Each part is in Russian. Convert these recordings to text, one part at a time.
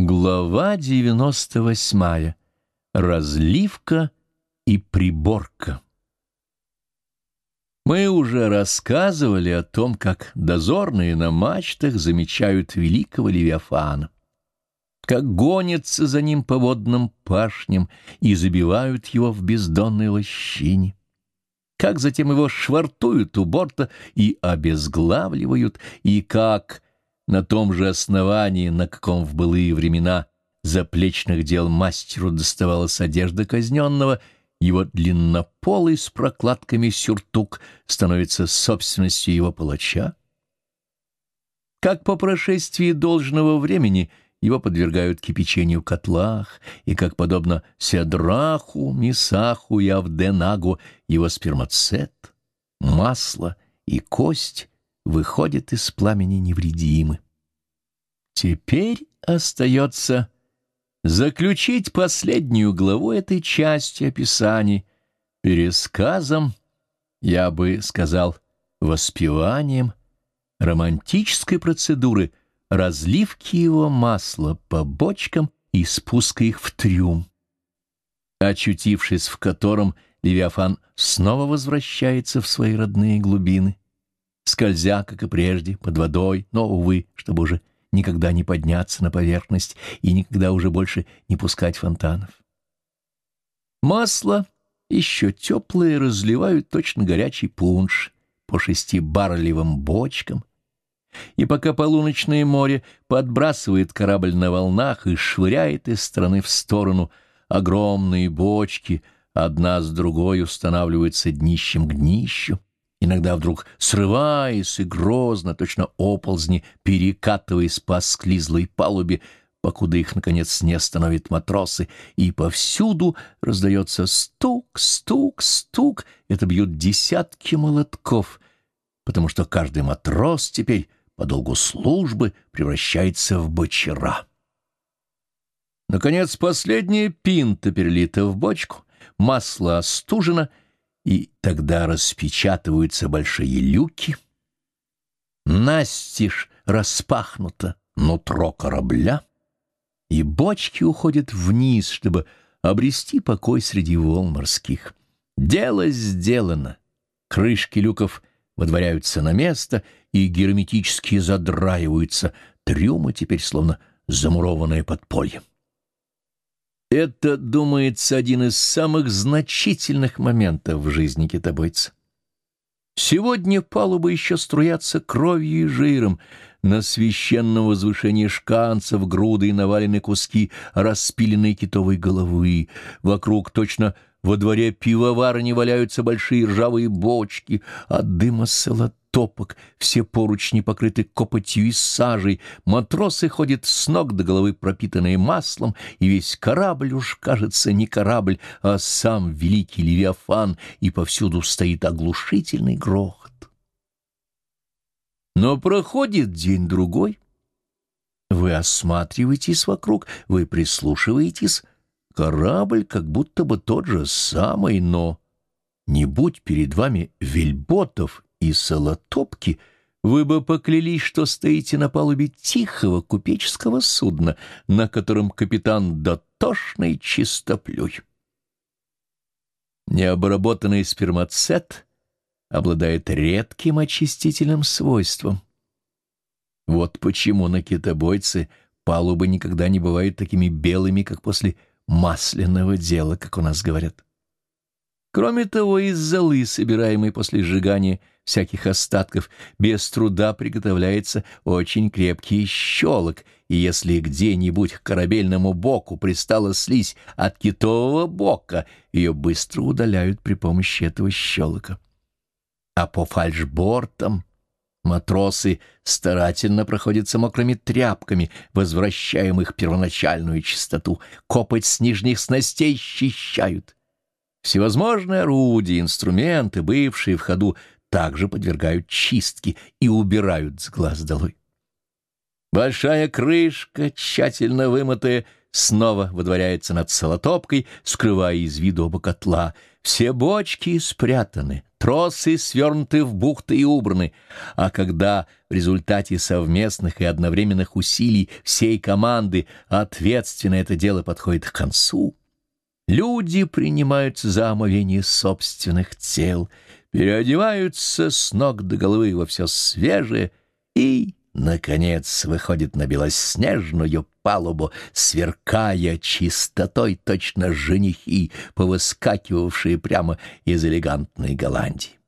Глава 98. Разливка и приборка. Мы уже рассказывали о том, как дозорные на мачтах замечают великого Левиафана, как гонятся за ним по водным пашням и забивают его в бездонной лощине, как затем его швартуют у борта и обезглавливают, и как на том же основании, на каком в былые времена заплечных дел мастеру доставалась одежда казненного, его длиннополый с прокладками сюртук становится собственностью его палача. Как по прошествии должного времени его подвергают кипячению котлах, и как, подобно Седраху, Мисаху и Авденагу, его спермацет, масло и кость выходят из пламени невредимы. Теперь остается заключить последнюю главу этой части описаний пересказом, я бы сказал, воспеванием романтической процедуры разливки его масла по бочкам и спуска их в трюм, очутившись в котором Левиафан снова возвращается в свои родные глубины скользя, как и прежде, под водой, но, увы, чтобы уже никогда не подняться на поверхность и никогда уже больше не пускать фонтанов. Масло еще теплое разливают точно горячий пунш по шести барлевым бочкам, и пока полуночное море подбрасывает корабль на волнах и швыряет из стороны в сторону огромные бочки, одна с другой устанавливаются днищем к днищу, иногда вдруг срываясь и грозно, точно оползни, перекатываясь по склизлой палубе, покуда их, наконец, не остановят матросы, и повсюду раздается стук, стук, стук, это бьют десятки молотков, потому что каждый матрос теперь по долгу службы превращается в бочера. Наконец, последняя пинта перелита в бочку, масло остужено — и тогда распечатываются большие люки, настежь распахнуто нутро корабля, и бочки уходят вниз, чтобы обрести покой среди волн морских. Дело сделано. Крышки люков водворяются на место и герметически задраиваются, трюмы теперь словно замурованное подполье. Это, думается, один из самых значительных моментов в жизни китобойца. Сегодня палубы еще струятся кровью и жиром, на священном возвышении шканцев груды и навалены куски распиленной китовой головы, вокруг точно во дворе пивоварни валяются большие ржавые бочки, от дыма селотопок, все поручни покрыты копотью и сажей, матросы ходят с ног до головы пропитанные маслом, и весь корабль уж, кажется, не корабль, а сам великий Левиафан, и повсюду стоит оглушительный грохот. Но проходит день-другой. Вы осматриваетесь вокруг, вы прислушиваетесь, Корабль как будто бы тот же самый, но не будь перед вами вельботов и солотопки, вы бы поклялись, что стоите на палубе тихого купеческого судна, на котором капитан дотошный чистоплюй. Необработанный спермацет обладает редким очистительным свойством. Вот почему на китобойце палубы никогда не бывают такими белыми, как после масляного дела, как у нас говорят. Кроме того, из золы, собираемой после сжигания всяких остатков, без труда приготовляется очень крепкий щелок, и если где-нибудь к корабельному боку пристала слизь от китового бока, ее быстро удаляют при помощи этого щелока. А по фальшбортам Матросы старательно проходятся мокрыми тряпками, возвращаем их первоначальную чистоту. Копоть с нижних снастей счищают. Всевозможные орудия, инструменты, бывшие в ходу, также подвергают чистке и убирают с глаз долой. Большая крышка, тщательно вымытая, снова выдворяется над солотопкой, скрывая из виду оба котла. Все бочки спрятаны, тросы свернуты в бухты и убраны, а когда в результате совместных и одновременных усилий всей команды ответственно это дело подходит к концу, люди принимаются за омовение собственных тел, переодеваются с ног до головы во все свежее и наконец, выходит на белоснежную палубу, сверкая чистотой точно женихи, повыскакивавшие прямо из элегантной Голландии.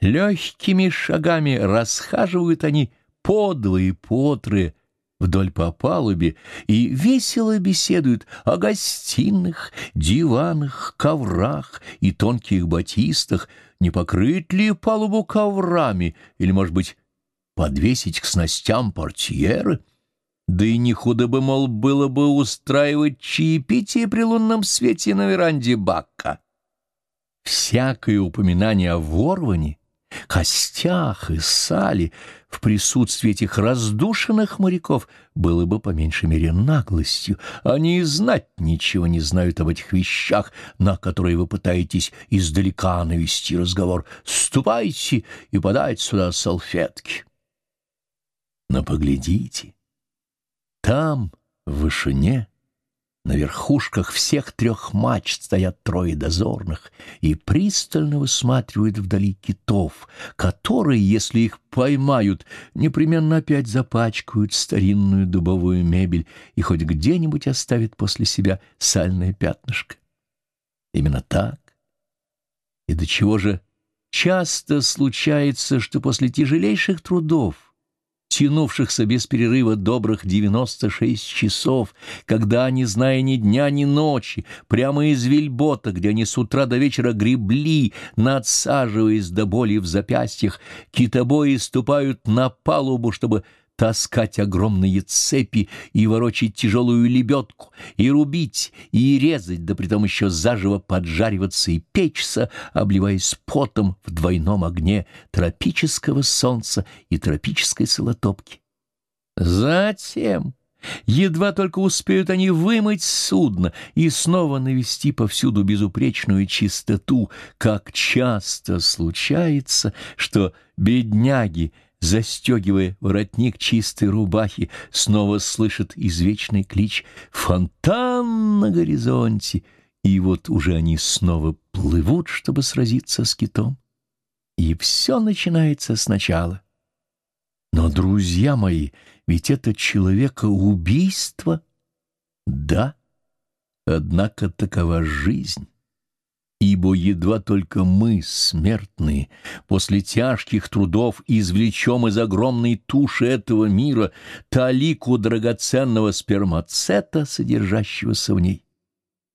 Легкими шагами расхаживают они подлые потры вдоль по палубе и весело беседуют о гостиных, диванах, коврах и тонких батистах, не покрыть ли палубу коврами или, может быть, подвесить к снастям портьеры, да и не худо бы, мол, было бы устраивать чаепитие при лунном свете на веранде Бакка. Всякое упоминание о ворване, костях и сале в присутствии этих раздушенных моряков было бы по меньшей мере наглостью. Они и знать ничего не знают об этих вещах, на которые вы пытаетесь издалека навести разговор. Ступайте и подайте сюда салфетки. Но поглядите, там, в вышине, на верхушках всех трех мачт стоят трое дозорных и пристально высматривают вдали китов, которые, если их поймают, непременно опять запачкают старинную дубовую мебель и хоть где-нибудь оставят после себя сальное пятнышко. Именно так. И до чего же часто случается, что после тяжелейших трудов тянувшихся без перерыва добрых девяносто шесть часов, когда, не зная ни дня, ни ночи, прямо из вельбота, где они с утра до вечера гребли, надсаживаясь до боли в запястьях, китобои ступают на палубу, чтобы таскать огромные цепи и ворочить тяжелую лебедку, и рубить, и резать, да притом еще заживо поджариваться и печься, обливаясь потом в двойном огне тропического солнца и тропической солотопки. Затем... Едва только успеют они вымыть судно и снова навести повсюду безупречную чистоту, как часто случается, что бедняги застегивая воротник чистой рубахи, снова слышит извечный клич «Фонтан на горизонте!» И вот уже они снова плывут, чтобы сразиться с китом. И все начинается сначала. Но, друзья мои, ведь это человека-убийство. Да, однако такова жизнь ибо едва только мы, смертные, после тяжких трудов извлечем из огромной туши этого мира талику драгоценного спермацета, содержащегося в ней,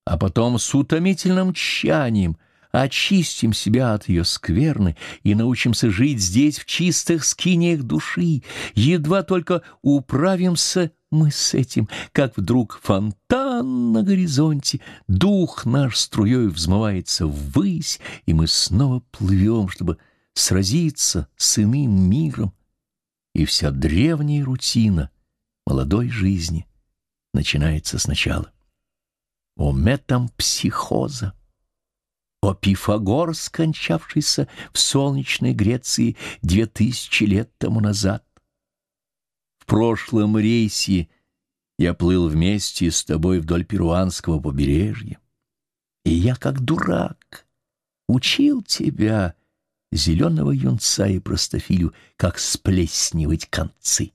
а потом с утомительным тщанием очистим себя от ее скверны и научимся жить здесь в чистых скиниях души, едва только управимся мы с этим, как вдруг фонтан на горизонте, дух наш струей взмывается ввысь, и мы снова плывем, чтобы сразиться с иным миром, и вся древняя рутина молодой жизни начинается сначала. О метам психоза! О Пифагор, скончавшийся в солнечной Греции две тысячи лет тому назад! прошлом рейсе я плыл вместе с тобой вдоль перуанского побережья, и я, как дурак, учил тебя, зеленого юнца и простофилю, как сплеснивать концы.